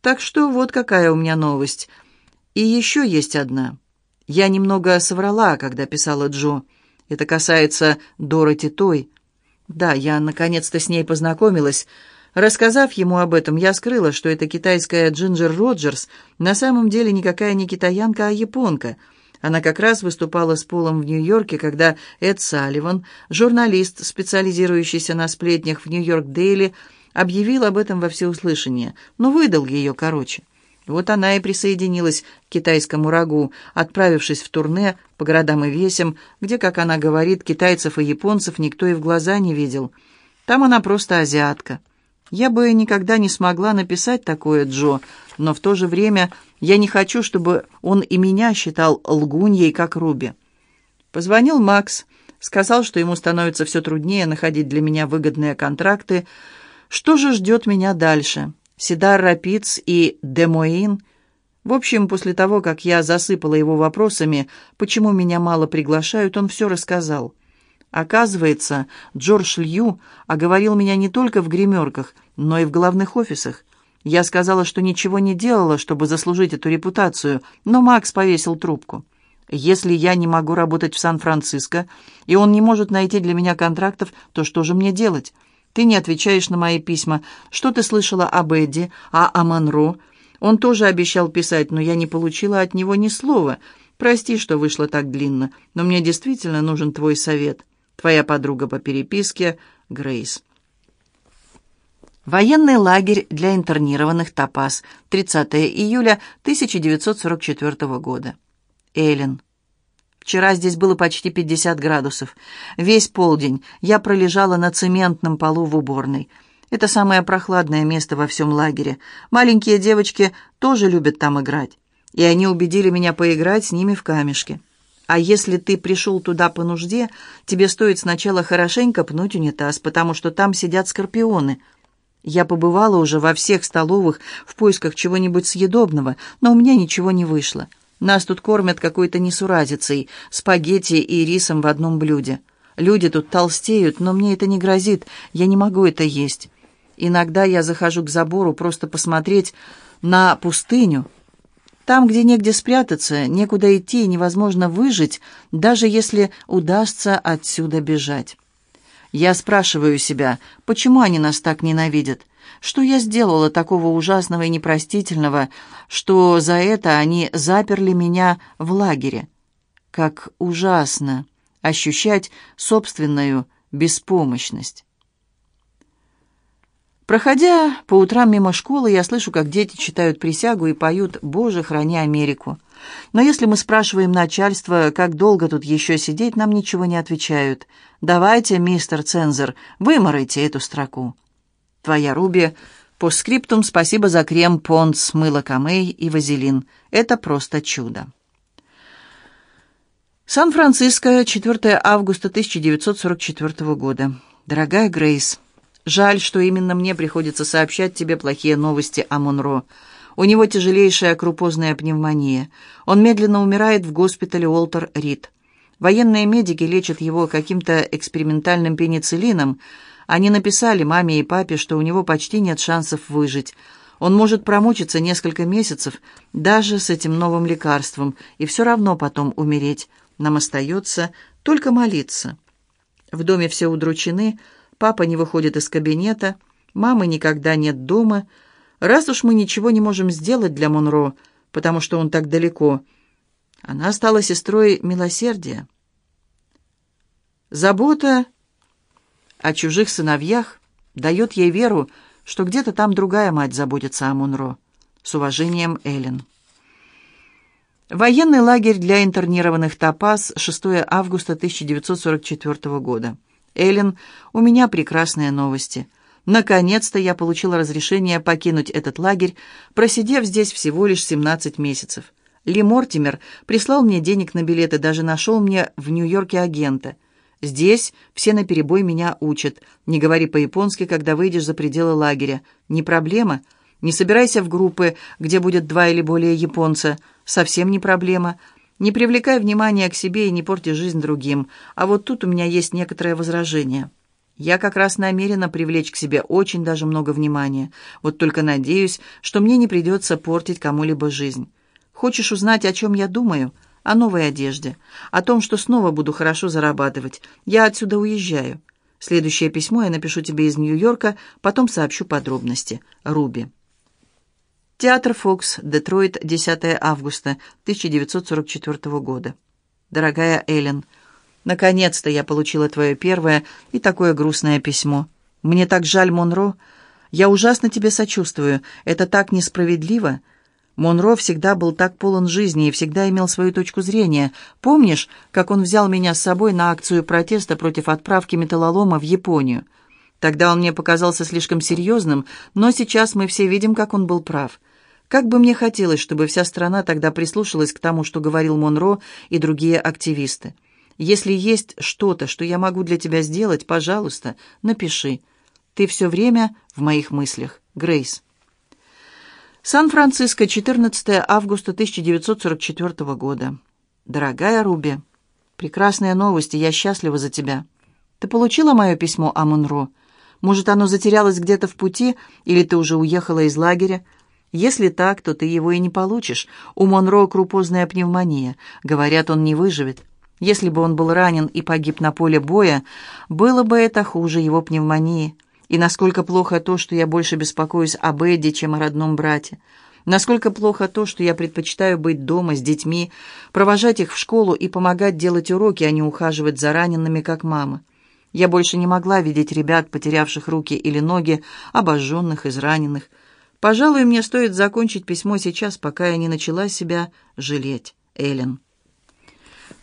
Так что вот какая у меня новость. И еще есть одна. Я немного соврала, когда писала Джо. Это касается Дороти Той. Да, я наконец-то с ней познакомилась. Рассказав ему об этом, я скрыла, что эта китайская Джинджер Роджерс на самом деле никакая не китаянка, а японка. Она как раз выступала с Полом в Нью-Йорке, когда Эд Салливан, журналист, специализирующийся на сплетнях в Нью-Йорк Дейли, объявил об этом во всеуслышание, но выдал ее короче. Вот она и присоединилась к китайскому рагу, отправившись в турне по городам и весям, где, как она говорит, китайцев и японцев никто и в глаза не видел. Там она просто азиатка. Я бы никогда не смогла написать такое Джо, но в то же время я не хочу, чтобы он и меня считал лгуньей, как Руби. Позвонил Макс, сказал, что ему становится все труднее находить для меня выгодные контракты, что же ждет меня дальше? Сидар Рапиц и Демоин? В общем, после того, как я засыпала его вопросами, почему меня мало приглашают, он все рассказал. Оказывается, Джордж Лью оговорил меня не только в гримерках, но и в головных офисах. Я сказала, что ничего не делала, чтобы заслужить эту репутацию, но Макс повесил трубку. Если я не могу работать в Сан-Франциско, и он не может найти для меня контрактов, то что же мне делать? Ты не отвечаешь на мои письма. Что ты слышала об Эдди, а о Монро? Он тоже обещал писать, но я не получила от него ни слова. Прости, что вышло так длинно, но мне действительно нужен твой совет. Твоя подруга по переписке Грейс. Военный лагерь для интернированных Топаз. 30 июля 1944 года. Эллен. Вчера здесь было почти 50 градусов. Весь полдень я пролежала на цементном полу в уборной. Это самое прохладное место во всем лагере. Маленькие девочки тоже любят там играть. И они убедили меня поиграть с ними в камешки. А если ты пришел туда по нужде, тебе стоит сначала хорошенько пнуть унитаз, потому что там сидят скорпионы. Я побывала уже во всех столовых в поисках чего-нибудь съедобного, но у меня ничего не вышло. Нас тут кормят какой-то несуразицей, спагетти и рисом в одном блюде. Люди тут толстеют, но мне это не грозит, я не могу это есть. Иногда я захожу к забору просто посмотреть на пустыню. Там, где негде спрятаться, некуда идти и невозможно выжить, даже если удастся отсюда бежать. Я спрашиваю себя, почему они нас так ненавидят? Что я сделала такого ужасного и непростительного, что за это они заперли меня в лагере? Как ужасно ощущать собственную беспомощность. Проходя по утрам мимо школы, я слышу, как дети читают присягу и поют «Боже, храни Америку». Но если мы спрашиваем начальство, как долго тут еще сидеть, нам ничего не отвечают. «Давайте, мистер Цензор, выморайте эту строку». Твоя Руби. Постскриптум спасибо за крем Pond's, мыло Camay и вазелин. Это просто чудо. Сан-Франциско, 4 августа 1944 года. Дорогая Грейс, жаль, что именно мне приходится сообщать тебе плохие новости о Монро. У него тяжелейшая крупозная пневмония. Он медленно умирает в госпитале Уолтер Рид. Военные медики лечат его каким-то экспериментальным пенициллином, они написали маме и папе, что у него почти нет шансов выжить. Он может промучиться несколько месяцев даже с этим новым лекарством и все равно потом умереть. Нам остается только молиться. В доме все удручены, папа не выходит из кабинета, мамы никогда нет дома. Раз уж мы ничего не можем сделать для Монро, потому что он так далеко, она стала сестрой милосердия. Забота о чужих сыновьях дает ей веру, что где-то там другая мать заботится о Мунро. С уважением, Эллен. Военный лагерь для интернированных Топаз, 6 августа 1944 года. Эллен, у меня прекрасные новости. Наконец-то я получила разрешение покинуть этот лагерь, просидев здесь всего лишь 17 месяцев. Ли Мортимер прислал мне денег на билеты, даже нашел мне в Нью-Йорке агента – Здесь все наперебой меня учат. Не говори по-японски, когда выйдешь за пределы лагеря. Не проблема. Не собирайся в группы, где будет два или более японца. Совсем не проблема. Не привлекай внимания к себе и не порти жизнь другим. А вот тут у меня есть некоторое возражение. Я как раз намерена привлечь к себе очень даже много внимания. Вот только надеюсь, что мне не придется портить кому-либо жизнь. Хочешь узнать, о чем я думаю? О новой одежде. О том, что снова буду хорошо зарабатывать. Я отсюда уезжаю. Следующее письмо я напишу тебе из Нью-Йорка, потом сообщу подробности. Руби. Театр «Фокс», Детройт, 10 августа 1944 года. Дорогая Эллен, наконец-то я получила твое первое и такое грустное письмо. Мне так жаль, Монро. Я ужасно тебе сочувствую. Это так несправедливо. Монро всегда был так полон жизни и всегда имел свою точку зрения. Помнишь, как он взял меня с собой на акцию протеста против отправки металлолома в Японию? Тогда он мне показался слишком серьезным, но сейчас мы все видим, как он был прав. Как бы мне хотелось, чтобы вся страна тогда прислушалась к тому, что говорил Монро и другие активисты. Если есть что-то, что я могу для тебя сделать, пожалуйста, напиши. Ты все время в моих мыслях. Грейс. Сан-Франциско, 14 августа 1944 года. Дорогая Руби, прекрасные новости, я счастлива за тебя. Ты получила мое письмо о Монро? Может, оно затерялось где-то в пути, или ты уже уехала из лагеря? Если так, то ты его и не получишь. У Монро крупозная пневмония. Говорят, он не выживет. Если бы он был ранен и погиб на поле боя, было бы это хуже его пневмонии. И насколько плохо то, что я больше беспокоюсь об Эдди, чем о родном брате. Насколько плохо то, что я предпочитаю быть дома с детьми, провожать их в школу и помогать делать уроки, а не ухаживать за ранеными, как мама. Я больше не могла видеть ребят, потерявших руки или ноги, обожженных, израненных. Пожалуй, мне стоит закончить письмо сейчас, пока я не начала себя жалеть. Эллен.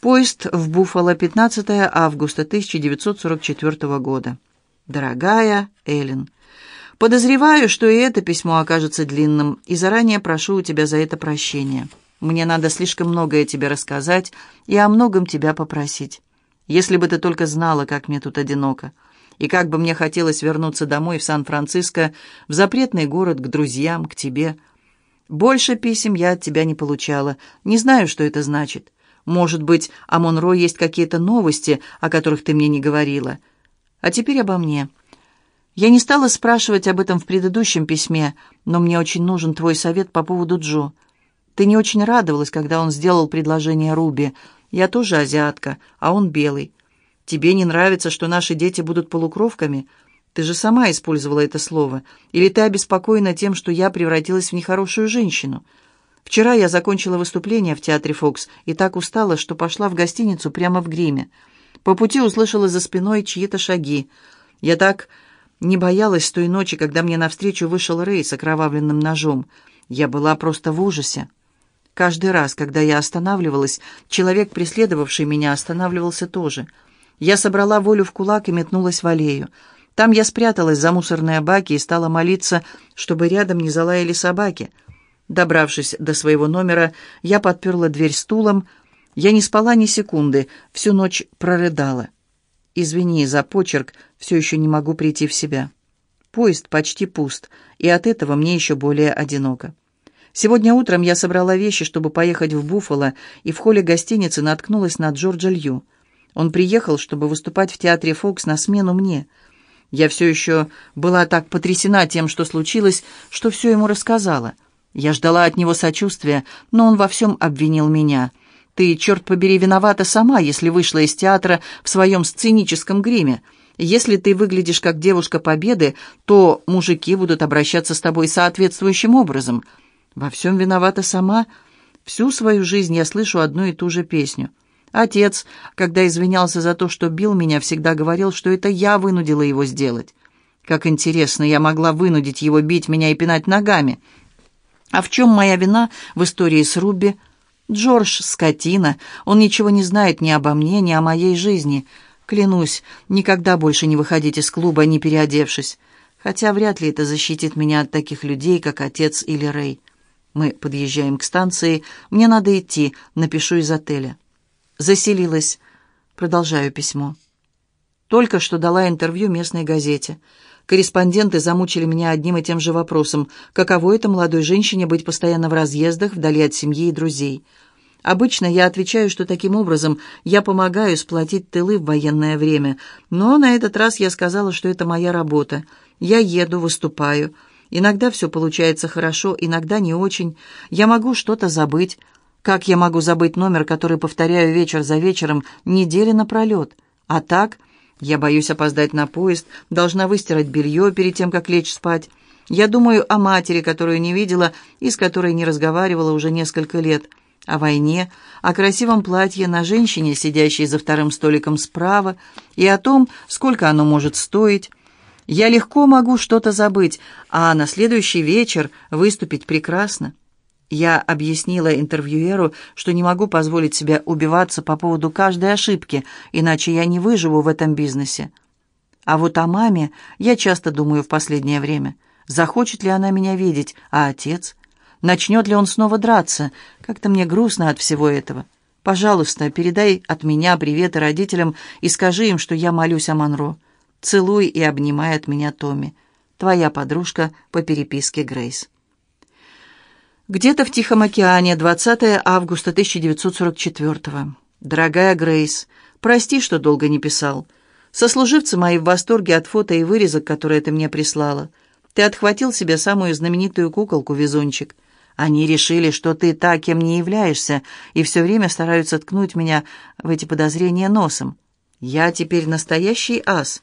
Поезд в Буффало, 15 августа 1944 года. Дорогая Эллен, подозреваю, что и это письмо окажется длинным, и заранее прошу у тебя за это прощения. Мне надо слишком многое тебе рассказать и о многом тебя попросить. Если бы ты только знала, как мне тут одиноко, и как бы мне хотелось вернуться домой в Сан-Франциско, в запретный город, к друзьям, к тебе. Больше писем я от тебя не получала, не знаю, что это значит. Может быть, о Монро есть какие-то новости, о которых ты мне не говорила». А теперь обо мне. Я не стала спрашивать об этом в предыдущем письме, но мне очень нужен твой совет по поводу Джо. Ты не очень радовалась, когда он сделал предложение Руби. Я тоже азиатка, а он белый. Тебе не нравится, что наши дети будут полукровками? Ты же сама использовала это слово. Или ты обеспокоена тем, что я превратилась в нехорошую женщину? Вчера я закончила выступление в театре «Фокс» и так устала, что пошла в гостиницу прямо в гриме. По пути услышала за спиной чьи-то шаги. Я так не боялась той ночи, когда мне навстречу вышел Рэй с окровавленным ножом. Я была просто в ужасе. Каждый раз, когда я останавливалась, человек, преследовавший меня, останавливался тоже. Я собрала волю в кулак и метнулась в аллею. Там я спряталась за мусорные баки и стала молиться, чтобы рядом не залаяли собаки. Добравшись до своего номера, я подперла дверь стулом, я не спала ни секунды, всю ночь прорыдала. Извини за почерк, все еще не могу прийти в себя. Поезд почти пуст, и от этого мне еще более одиноко. Сегодня утром я собрала вещи, чтобы поехать в Буффало, и в холле гостиницы наткнулась на Джорджа Лью. Он приехал, чтобы выступать в театре «Фокс» на смену мне. Я все еще была так потрясена тем, что случилось, что все ему рассказала. Я ждала от него сочувствия, но он во всем обвинил меня — ты, черт побери, виновата сама, если вышла из театра в своем сценическом гриме. Если ты выглядишь как девушка победы, то мужики будут обращаться с тобой соответствующим образом. Во всем виновата сама. Всю свою жизнь я слышу одну и ту же песню. Отец, когда извинялся за то, что бил меня, всегда говорил, что это я вынудила его сделать. Как интересно, я могла вынудить его бить меня и пинать ногами. А в чем моя вина в истории с Руби – Джордж — скотина. Он ничего не знает ни обо мне, ни о моей жизни. Клянусь, никогда больше не выходить из клуба, не переодевшись. Хотя вряд ли это защитит меня от таких людей, как отец или Рэй. Мы подъезжаем к станции. Мне надо идти. Напишу из отеля. Заселилась. Продолжаю письмо. Только что дала интервью местной газете. Корреспонденты замучили меня одним и тем же вопросом, каково это молодой женщине быть постоянно в разъездах, вдали от семьи и друзей. Обычно я отвечаю, что таким образом я помогаю сплотить тылы в военное время, но на этот раз я сказала, что это моя работа. Я еду, выступаю. Иногда все получается хорошо, иногда не очень. Я могу что-то забыть. Как я могу забыть номер, который повторяю вечер за вечером, недели напролет? А так, я боюсь опоздать на поезд, должна выстирать белье перед тем, как лечь спать. Я думаю о матери, которую не видела и с которой не разговаривала уже несколько лет о войне, о красивом платье на женщине, сидящей за вторым столиком справа, и о том, сколько оно может стоить. Я легко могу что-то забыть, а на следующий вечер выступить прекрасно. Я объяснила интервьюеру, что не могу позволить себе убиваться по поводу каждой ошибки, иначе я не выживу в этом бизнесе. А вот о маме я часто думаю в последнее время. Захочет ли она меня видеть, а отец – Начнет ли он снова драться? Как-то мне грустно от всего этого. Пожалуйста, передай от меня приветы родителям и скажи им, что я молюсь о Монро. Целуй и обнимай от меня Томми. Твоя подружка по переписке Грейс. Где-то в Тихом океане, 20 августа 1944 Дорогая Грейс, прости, что долго не писал. Сослуживцы мои в восторге от фото и вырезок, которые ты мне прислала. Ты отхватил себе самую знаменитую куколку, Везунчик. Они решили, что ты та, кем не являешься, и все время стараются ткнуть меня в эти подозрения носом. Я теперь настоящий ас.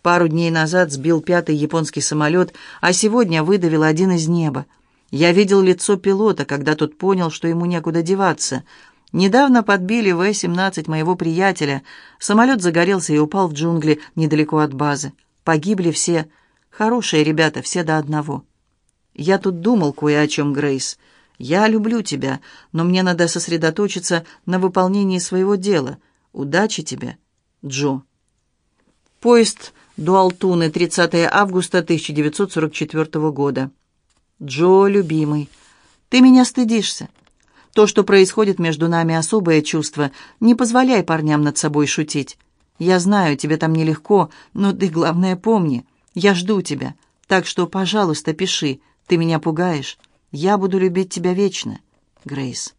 Пару дней назад сбил пятый японский самолет, а сегодня выдавил один из неба. Я видел лицо пилота, когда тот понял, что ему некуда деваться. Недавно подбили В-17 моего приятеля. Самолет загорелся и упал в джунгли недалеко от базы. Погибли все. Хорошие ребята, все до одного. «Я тут думал кое о чем, Грейс. Я люблю тебя, но мне надо сосредоточиться на выполнении своего дела. Удачи тебе, Джо». Поезд до Алтуны, 30 августа 1944 года. «Джо, любимый, ты меня стыдишься. То, что происходит между нами, особое чувство. Не позволяй парням над собой шутить. Я знаю, тебе там нелегко, но ты, главное, помни, я жду тебя. Так что, пожалуйста, пиши. Ты меня пугаешь. Я буду любить тебя вечно, Грейс.